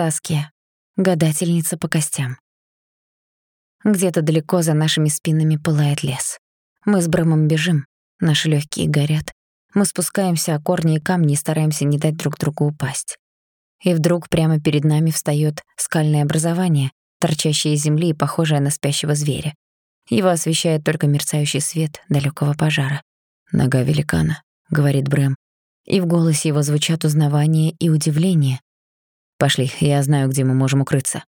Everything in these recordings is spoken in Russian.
Саския, гадательница по костям. Где-то далеко за нашими спинами пылает лес. Мы с Брэмом бежим, наши легкие горят. Мы спускаемся о корни и камни и стараемся не дать друг другу упасть. И вдруг прямо перед нами встаёт скальное образование, торчащее из земли и похожее на спящего зверя. Его освещает только мерцающий свет далекого пожара. «Нога великана», — говорит Брэм. И в голосе его звучат узнавание и удивление. «Пошли, я знаю, где мы можем укрыться».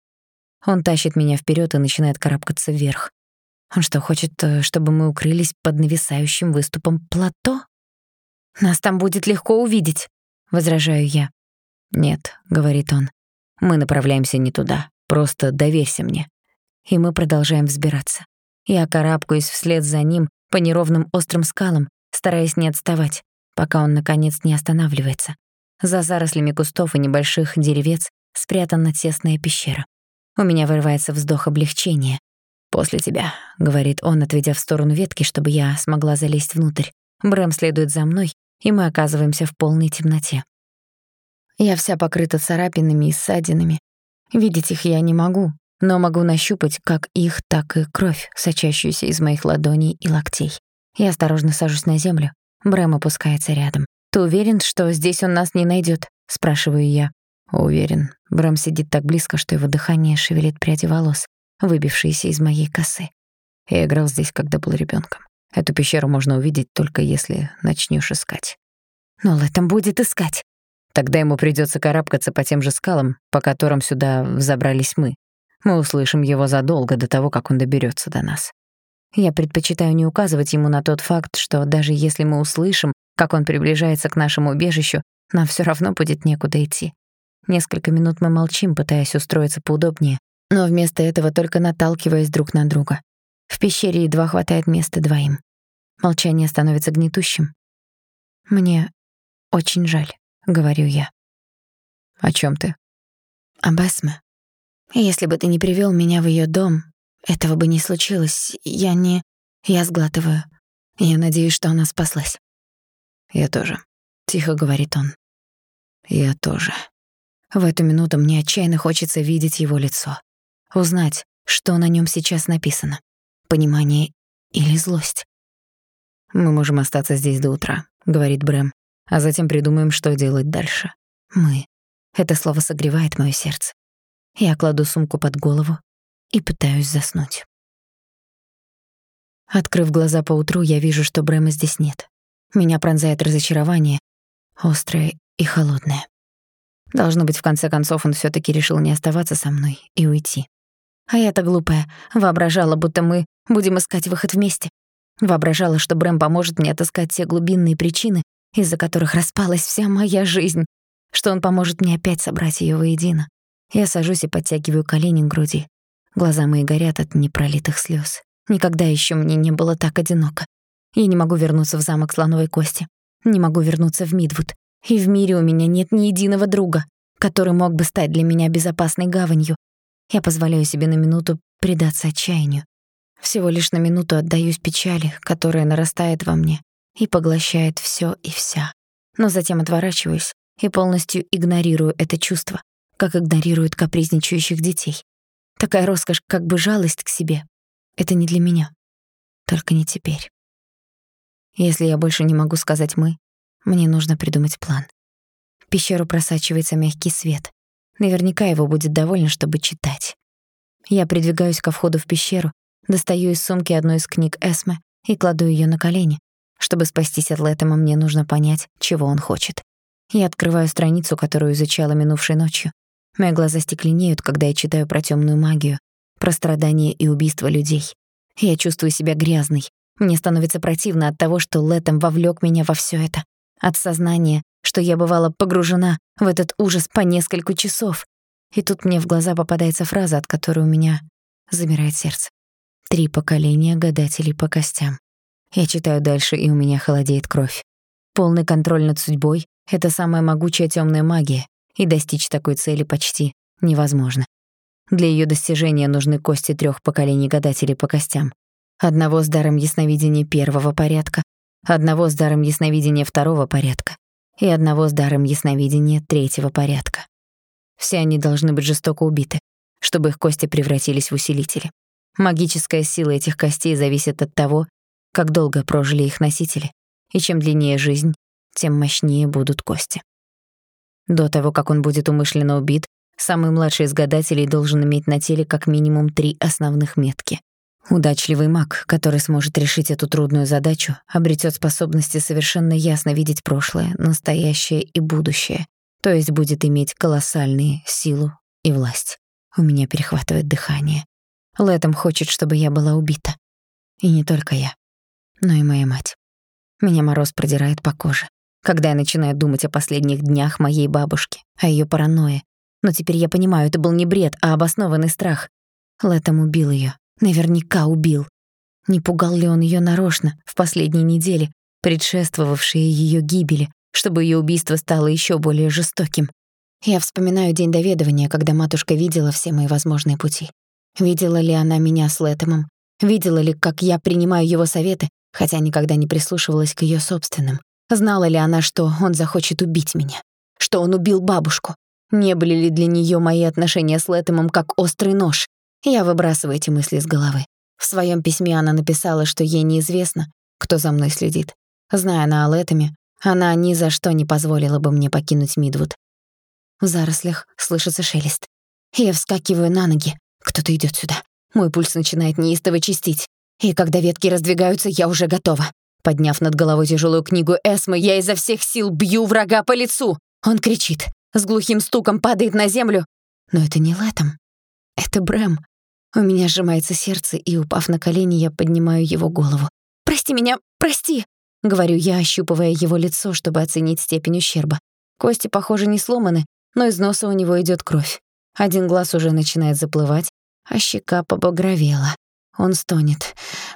Он тащит меня вперед и начинает карабкаться вверх. Он что, хочет, э, чтобы мы укрылись под нависающим выступом плато? Нас там будет легко увидеть, возражаю я. Нет, говорит он. Мы направляемся не туда. Просто доверься мне. И мы продолжаем взбираться. Я карабкаюсь вслед за ним по неровным острым скалам, стараясь не отставать, пока он наконец не останавливается. За зарослями кустов и небольших деревец спрятана тесная пещера. У меня вырывается вздох облегчения. «После тебя», — говорит он, отведя в сторону ветки, чтобы я смогла залезть внутрь. Брэм следует за мной, и мы оказываемся в полной темноте. Я вся покрыта царапинами и ссадинами. Видеть их я не могу, но могу нащупать как их, так и кровь, сочащуюся из моих ладоней и локтей. Я осторожно сажусь на землю. Брэм опускается рядом. «Ты уверен, что здесь он нас не найдет? спрашиваю я. Уверен. Брэм сидит так близко, что его дыхание шевелит пряди волос, выбившиеся из моей косы. Я играл здесь, когда был ребенком. Эту пещеру можно увидеть только если начнешь искать. Но Лэтом будет искать. Тогда ему придется карабкаться по тем же скалам, по которым сюда взобрались мы. Мы услышим его задолго до того, как он доберется до нас. Я предпочитаю не указывать ему на тот факт, что даже если мы услышим, как он приближается к нашему убежищу, нам все равно будет некуда идти. Несколько минут мы молчим, пытаясь устроиться поудобнее, но вместо этого только наталкиваясь друг на друга. В пещере едва хватает места двоим. Молчание становится гнетущим. «Мне очень жаль», — говорю я. «О чем ты?» «Об Эсме. Если бы ты не привел меня в ее дом, этого бы не случилось. Я не... Я сглатываю. Я надеюсь, что она спаслась». «Я тоже», — тихо говорит он. «Я тоже». В эту минуту мне отчаянно хочется видеть его лицо. Узнать, что на нем сейчас написано. Понимание или злость. «Мы можем остаться здесь до утра», — говорит Брэм, «а затем придумаем, что делать дальше». «Мы». Это слово согревает моё сердце. Я кладу сумку под голову и пытаюсь заснуть. Открыв глаза поутру, я вижу, что Брэма здесь нет. Меня пронзает разочарование, острое и холодное. Должно быть, в конце концов он всё таки решил не оставаться со мной и уйти. А я-то глупая, воображала, будто мы будем искать выход вместе. Воображала, что Брэм поможет мне отыскать все глубинные причины, из-за которых распалась вся моя жизнь, что он поможет мне опять собрать её воедино. Я сажусь и подтягиваю колени к груди. Глаза мои горят от непролитых слёз. Никогда ещё мне не было так одиноко. Я не могу вернуться в замок слоновой кости. Не могу вернуться в Мидвуд. И в мире у меня нет ни единого друга, который мог бы стать для меня безопасной гаванью. Я позволяю себе на минуту предаться отчаянию. Всего лишь на минуту отдаюсь печали, которая нарастает во мне и поглощает всё и вся. Но затем отворачиваюсь и полностью игнорирую это чувство, как игнорируют капризничающих детей. Такая роскошь, как бы жалость к себе. Это не для меня. Только не теперь. Если я больше не могу сказать «мы», мне нужно придумать план. В пещеру просачивается мягкий свет. Наверняка его будет довольно, чтобы читать. Я придвигаюсь ко входу в пещеру, достаю из сумки одну из книг Эсме и кладу её на колени. Чтобы спастись от Лэттема, мне нужно понять, чего он хочет. Я открываю страницу, которую изучала минувшей ночью. Мои глаза стекленеют, когда я читаю про тёмную магию, про страдания и убийства людей. Я чувствую себя грязной. Мне становится противно от того, что Лэттем вовлёк меня во всё это от сознания, что я бывала погружена в этот ужас по несколько часов. И тут мне в глаза попадается фраза, от которой у меня замирает сердце. Три поколения гадателей по костям. Я читаю дальше, и у меня холодеет кровь. Полный контроль над судьбой — это самая могучая тёмная магия, и достичь такой цели почти невозможно. Для её достижения нужны кости трёх поколений гадателей по костям. Одного с даром ясновидения первого порядка, одного с даром ясновидения второго порядка и одного с даром ясновидения третьего порядка. Все они должны быть жестоко убиты, чтобы их кости превратились в усилители. Магическая сила этих костей зависит от того, как долго прожили их носители, и чем длиннее жизнь, тем мощнее будут кости. До того, как он будет умышленно убит, самый младший из гадателей должен иметь на теле как минимум три основных метки. Удачливый маг, который сможет решить эту трудную задачу, обретет способности совершенно ясно видеть прошлое, настоящее и будущее, то есть будет иметь колоссальные силу и власть. У меня перехватывает дыхание. Лэтом хочет, чтобы я была убита. И не только я, но и моя мать. Меня мороз продирает по коже, когда я начинаю думать о последних днях моей бабушки, о её паранойе. Но теперь я понимаю, это был не бред, а обоснованный страх. Лэтом убил её, наверняка убил. Не пугал ли он её нарочно в последние недели, предшествовавшие её гибели, чтобы её убийство стало ещё более жестоким? Я вспоминаю день доведывания, когда матушка видела все мои возможные пути. Видела ли она меня с Лэтомом? Видела ли, как я принимаю его советы, хотя никогда не прислушивалась к её собственным? Знала ли она, что он захочет убить меня? Что он убил бабушку? Не были ли для неё мои отношения с Лэтомом как острый нож? Я выбрасываю эти мысли из головы. В своём письме она написала, что ей неизвестно, кто за мной следит. Зная она о Лэтоме, она ни за что не позволила бы мне покинуть Мидвуд. В зарослях слышится шелест. Я вскакиваю на ноги. Кто-то идёт сюда. Мой пульс начинает неистово чистить. И когда ветки раздвигаются, я уже готова. Подняв над головой тяжелую книгу Эсмы, я изо всех сил бью врага по лицу. Он кричит, с глухим стуком падает на землю. Но это не Лэтом. Это Брэм. У меня сжимается сердце, и, упав на колени, я поднимаю его голову. «Прости меня, прости!» — говорю я, ощупывая его лицо, чтобы оценить степень ущерба. Кости, похоже, не сломаны, но из носа у него идёт кровь. Один глаз уже начинает заплывать, а щека побагровела. Он стонет.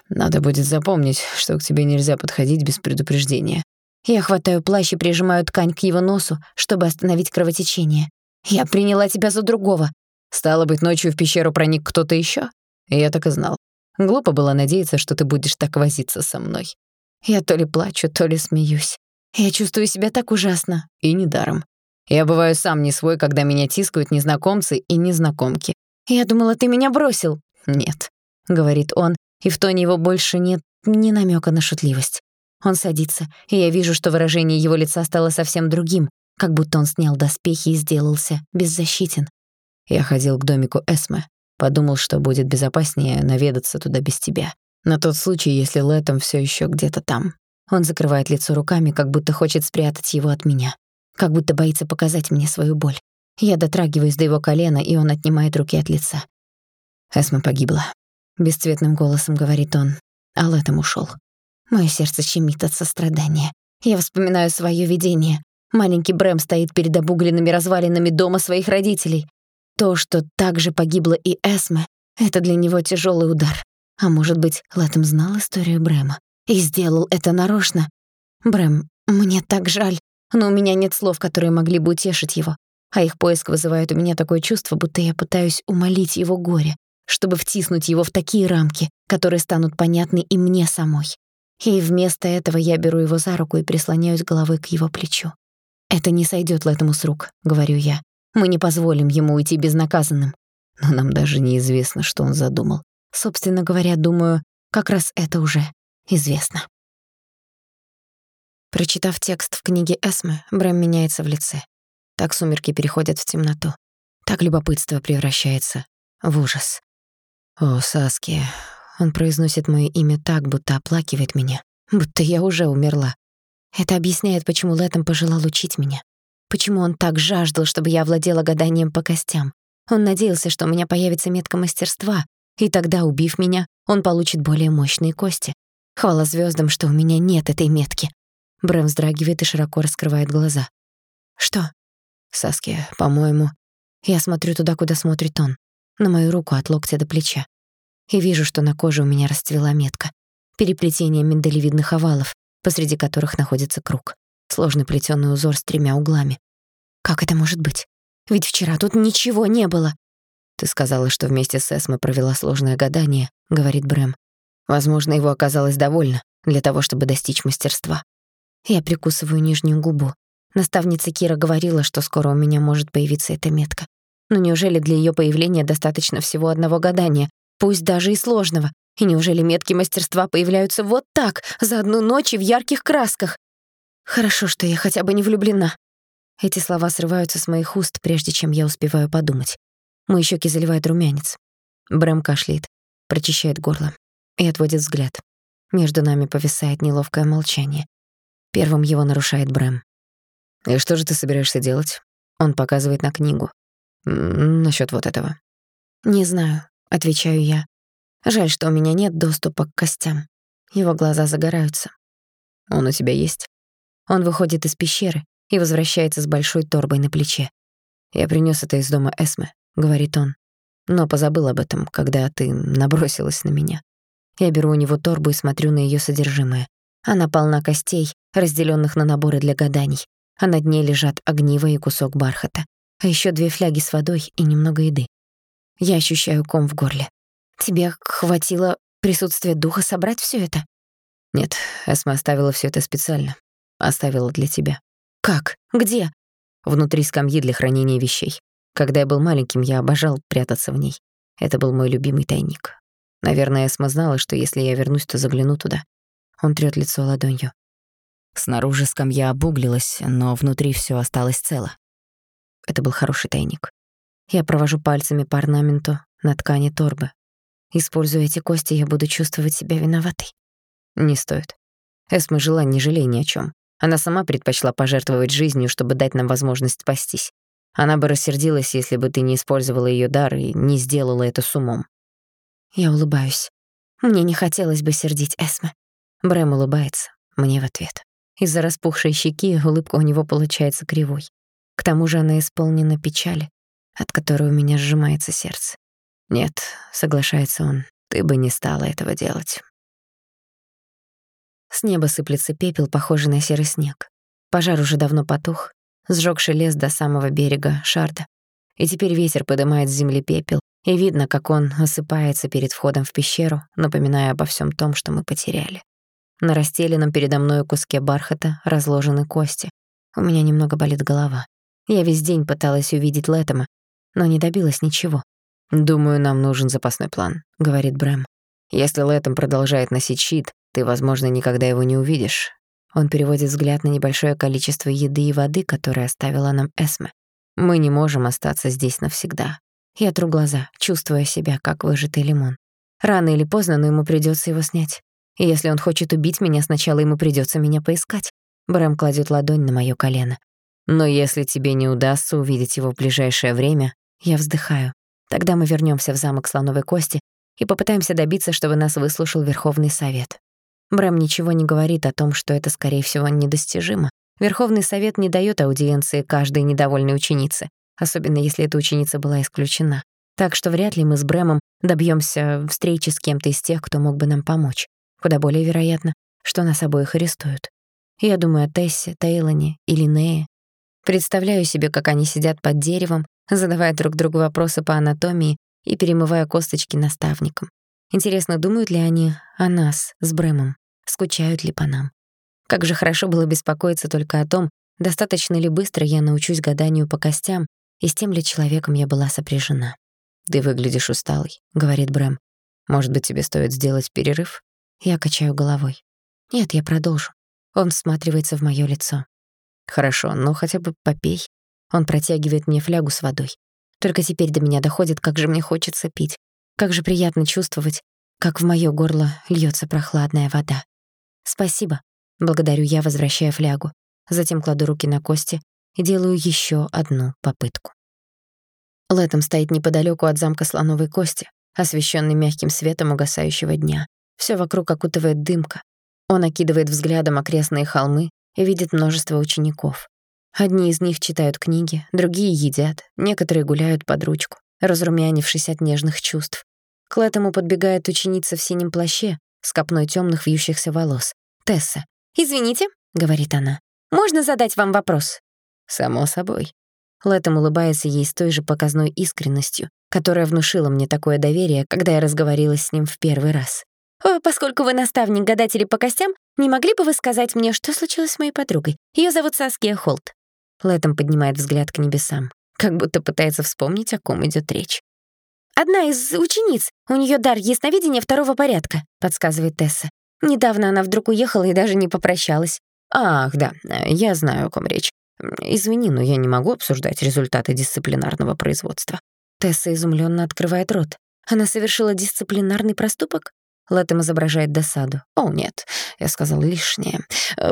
«Надо будет запомнить, что к тебе нельзя подходить без предупреждения». Я хватаю плащ и прижимаю ткань к его носу, чтобы остановить кровотечение. «Я приняла тебя за другого». «Стало быть, ночью в пещеру проник кто-то ещё?» Я так и знал. Глупо было надеяться, что ты будешь так возиться со мной. Я то ли плачу, то ли смеюсь. Я чувствую себя так ужасно. И недаром. Я бываю сам не свой, когда меня тискают незнакомцы и незнакомки. Я думала, ты меня бросил. Нет, говорит он, и в тоне его больше нет ни намека на шутливость. Он садится, и я вижу, что выражение его лица стало совсем другим, как будто он снял доспехи и сделался беззащитен. Я ходил к домику Эсме, подумал, что будет безопаснее наведаться туда без тебя. На тот случай, если Лэтом всё ещё где-то там. Он закрывает лицо руками, как будто хочет спрятать его от меня как будто боится показать мне свою боль. Я дотрагиваюсь до его колена, и он отнимает руки от лица. Эсма погибла. Бесцветным голосом говорит он. А Лэтом ушёл. Моё сердце щемит от сострадания. Я вспоминаю своё видение. Маленький Брэм стоит перед обугленными развалинами дома своих родителей. То, что также погибла и Эсме, это для него тяжёлый удар. А может быть, Лэтом знал историю Брэма и сделал это нарочно. Брэм, мне так жаль но у меня нет слов, которые могли бы утешить его. А их поиск вызывает у меня такое чувство, будто я пытаюсь умолить его горе, чтобы втиснуть его в такие рамки, которые станут понятны и мне самой. И вместо этого я беру его за руку и прислоняюсь головой к его плечу. «Это не сойдёт Лэтому с рук», — говорю я. «Мы не позволим ему уйти безнаказанным». Но нам даже неизвестно, что он задумал. Собственно говоря, думаю, как раз это уже известно. Прочитав текст в книге Эсмы, Брэм меняется в лице. Так сумерки переходят в темноту. Так любопытство превращается в ужас. «О, Саски!» Он произносит моё имя так, будто оплакивает меня. Будто я уже умерла. Это объясняет, почему Лэтом пожелал учить меня. Почему он так жаждал, чтобы я владела гаданием по костям. Он надеялся, что у меня появится метка мастерства, и тогда, убив меня, он получит более мощные кости. Хвала звёздам, что у меня нет этой метки. Брэм вздрагивает и широко раскрывает глаза. «Что?» «Саски, по-моему...» Я смотрю туда, куда смотрит он, на мою руку от локтя до плеча. И вижу, что на коже у меня расцвела метка. Переплетение миндалевидных овалов, посреди которых находится круг. Сложный плетёный узор с тремя углами. Как это может быть? Ведь вчера тут ничего не было. Ты сказала, что вместе с Эсмой провела сложное гадание, говорит Брэм. Возможно, его оказалось довольно для того, чтобы достичь мастерства. Я прикусываю нижнюю губу. Наставница Кира говорила, что скоро у меня может появиться эта метка. Но неужели для её появления достаточно всего одного гадания, пусть даже и сложного? И неужели метки мастерства появляются вот так, за одну ночь и в ярких красках? Хорошо, что я хотя бы не влюблена. Эти слова срываются с моих уст, прежде чем я успеваю подумать. Мои щеки заливает румянец. Брэм кашляет, прочищает горло и отводит взгляд. Между нами повисает неловкое молчание. Первым его нарушает Брэм. «И что же ты собираешься делать?» Он показывает на книгу. «Насчёт вот этого». «Не знаю», — отвечаю я. «Жаль, что у меня нет доступа к костям». Его глаза загораются. «Он у тебя есть?» Он выходит из пещеры и возвращается с большой торбой на плече. «Я принёс это из дома Эсмы», — говорит он. «Но позабыл об этом, когда ты набросилась на меня». Я беру у него торбу и смотрю на её содержимое. Она полна костей, разделённых на наборы для гаданий, а на дне лежат огниво и кусок бархата, а ещё две фляги с водой и немного еды. Я ощущаю ком в горле. Тебе хватило присутствия духа собрать всё это? Нет, Эсма оставила всё это специально. Оставила для тебя. Как? Где? Внутри скамьи для хранения вещей. Когда я был маленьким, я обожал прятаться в ней. Это был мой любимый тайник. Наверное, Эсма знала, что если я вернусь, то загляну туда. Он трёт лицо ладонью. Снаружи скамья обуглилась, но внутри всё осталось цело. Это был хороший тайник. Я провожу пальцами по орнаменту на ткани торбы. Используя эти кости, я буду чувствовать себя виноватой. Не стоит. Эсма жила, не жалей ни о чём. Она сама предпочла пожертвовать жизнью, чтобы дать нам возможность спастись. Она бы рассердилась, если бы ты не использовала её дар и не сделала это с умом. Я улыбаюсь. Мне не хотелось бы сердить Эсме. Брэм улыбается мне в ответ. Из-за распухшей щеки улыбка у него получается кривой. К тому же она исполнена печали, от которой у меня сжимается сердце. «Нет», — соглашается он, — «ты бы не стала этого делать». С неба сыплется пепел, похожий на серый снег. Пожар уже давно потух, сжёгший лес до самого берега Шарда. И теперь ветер поднимает с земли пепел, и видно, как он осыпается перед входом в пещеру, напоминая обо всем том, что мы потеряли. На расстеленном передо мной куске бархата разложены кости. У меня немного болит голова. Я весь день пыталась увидеть Лэттема, но не добилась ничего. «Думаю, нам нужен запасной план», — говорит Брэм. «Если Лэттем продолжает носить щит, ты, возможно, никогда его не увидишь». Он переводит взгляд на небольшое количество еды и воды, которое оставила нам Эсме. «Мы не можем остаться здесь навсегда». Я тру глаза, чувствуя себя, как выжатый лимон. Рано или поздно, но ему придётся его снять. И если он хочет убить меня, сначала ему придётся меня поискать. Брэм кладет ладонь на моё колено. Но если тебе не удастся увидеть его в ближайшее время, я вздыхаю. Тогда мы вернёмся в замок Слоновой Кости и попытаемся добиться, чтобы нас выслушал Верховный Совет. Брэм ничего не говорит о том, что это, скорее всего, недостижимо. Верховный Совет не даёт аудиенции каждой недовольной ученице, особенно если эта ученица была исключена. Так что вряд ли мы с Брэмом добьёмся встречи с кем-то из тех, кто мог бы нам помочь. Куда более вероятно, что нас обоих арестуют. Я думаю о Тессе, Тейлоне и Линнее. Представляю себе, как они сидят под деревом, задавая друг другу вопросы по анатомии и перемывая косточки наставникам. Интересно, думают ли они о нас с Брэмом? Скучают ли по нам? Как же хорошо было беспокоиться только о том, достаточно ли быстро я научусь гаданию по костям и с тем ли человеком я была сопряжена. «Ты выглядишь усталой», — говорит Брэм. «Может быть, тебе стоит сделать перерыв?» Я качаю головой. Нет, я продолжу. Он всматривается в моё лицо. Хорошо, но хотя бы попей. Он протягивает мне флягу с водой. Только теперь до меня доходит, как же мне хочется пить. Как же приятно чувствовать, как в моё горло льётся прохладная вода. Спасибо. Благодарю я, возвращая флягу. Затем кладу руки на кости и делаю ещё одну попытку. Лэтом стоит неподалёку от замка Слоновой Кости, освещённый мягким светом угасающего дня. Всё вокруг окутывает дымка. Он окидывает взглядом окрестные холмы и видит множество учеников. Одни из них читают книги, другие едят, некоторые гуляют под ручку, разрумянившись от нежных чувств. К этому подбегает ученица в синем плаще с копной тёмных вьющихся волос. «Тесса, извините», — говорит она, — «можно задать вам вопрос?» «Само собой». Лэтом улыбается ей с той же показной искренностью, которая внушила мне такое доверие, когда я разговорилась с ним в первый раз. «Поскольку вы наставник гадателей по костям, не могли бы вы сказать мне, что случилось с моей подругой? Ее зовут Саския Холт». Лэтом поднимает взгляд к небесам. как будто пытается вспомнить, о ком идет речь. «Одна из учениц. У нее дар ясновидения второго порядка», — подсказывает Тесса. Недавно она вдруг уехала и даже не попрощалась. «Ах, да, я знаю, о ком речь. Извини, но я не могу обсуждать результаты дисциплинарного производства». Тесса изумленно открывает рот. Она совершила дисциплинарный проступок? Лэттем изображает досаду. «О, нет, я сказал лишнее.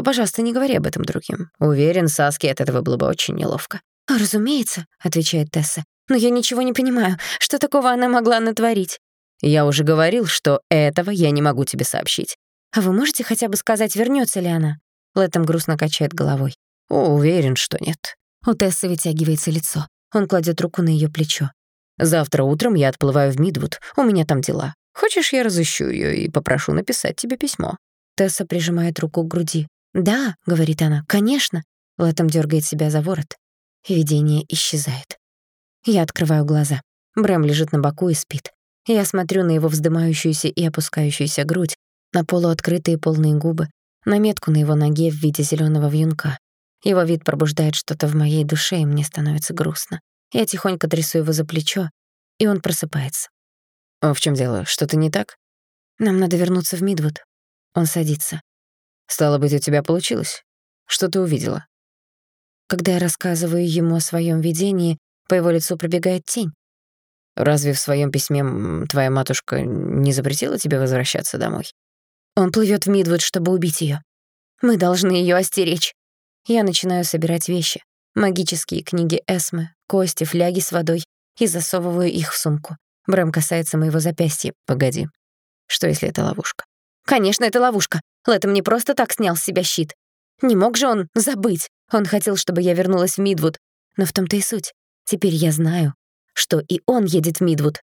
Пожалуйста, не говори об этом другим. Уверен, Саске от этого было бы очень неловко». «Разумеется», — отвечает Тесса. «Но я ничего не понимаю. Что такого она могла натворить?» «Я уже говорил, что этого я не могу тебе сообщить». «А вы можете хотя бы сказать, вернется ли она?» Лэттем грустно качает головой. О, уверен, что нет. У Тессы вытягивается лицо. Он кладет руку на ее плечо. Завтра утром я отплываю в Мидвуд. У меня там дела. Хочешь, я разыщу ее и попрошу написать тебе письмо?» Тесса прижимает руку к груди. «Да», — говорит она, — «конечно». Лэттем дергает себя за ворот. Видение исчезает. Я открываю глаза. Брэм лежит на боку и спит. Я смотрю на его вздымающуюся и опускающуюся грудь, на полуоткрытые полные губы, на метку на его ноге в виде зеленого вьюнка. Его вид пробуждает что-то в моей душе, и мне становится грустно. Я тихонько трясу его за плечо, и он просыпается. «В чем дело? Что-то не так?» «Нам надо вернуться в Мидвуд». Он садится. «Стало быть, у тебя получилось? Что ты увидела?» Когда я рассказываю ему о своем видении, по его лицу пробегает тень. «Разве в своем письме твоя матушка не запретила тебе возвращаться домой?» Он плывет в Мидвуд, чтобы убить ее. Мы должны ее остеречь. Я начинаю собирать вещи. Магические книги Эсмы, кости, фляги с водой и засовываю их в сумку. Брэм касается моего запястья. Погоди. Что, если это ловушка? Конечно, это ловушка. Лэттем не просто так снял с себя щит. Не мог же он забыть. Он хотел, чтобы я вернулась в Мидвуд. Но в том-то и суть. Теперь я знаю, что и он едет в Мидвуд.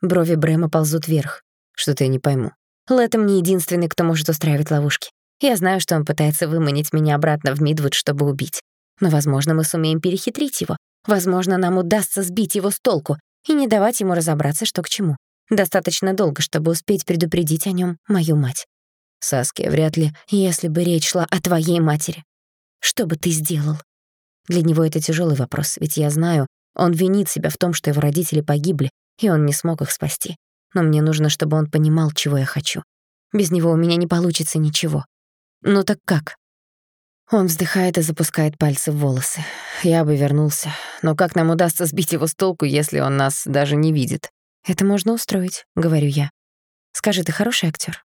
Брови Брэма ползут вверх. Что-то я не пойму. Лэттем не единственный, кто может устраивать ловушки. Я знаю, что он пытается выманить меня обратно в Мидвуд, чтобы убить. Но, возможно, мы сумеем перехитрить его. Возможно, нам удастся сбить его с толку и не давать ему разобраться, что к чему. Достаточно долго, чтобы успеть предупредить о нем мою мать. Саски, вряд ли, если бы речь шла о твоей матери. Что бы ты сделал? Для него это тяжелый вопрос, ведь я знаю, он винит себя в том, что его родители погибли, и он не смог их спасти. Но мне нужно, чтобы он понимал, чего я хочу. Без него у меня не получится ничего. Ну так как? Он вздыхает и запускает пальцы в волосы. Я бы вернулся. Но как нам удастся сбить его с толку, если он нас даже не видит? Это можно устроить, говорю я. Скажи, ты хороший актер?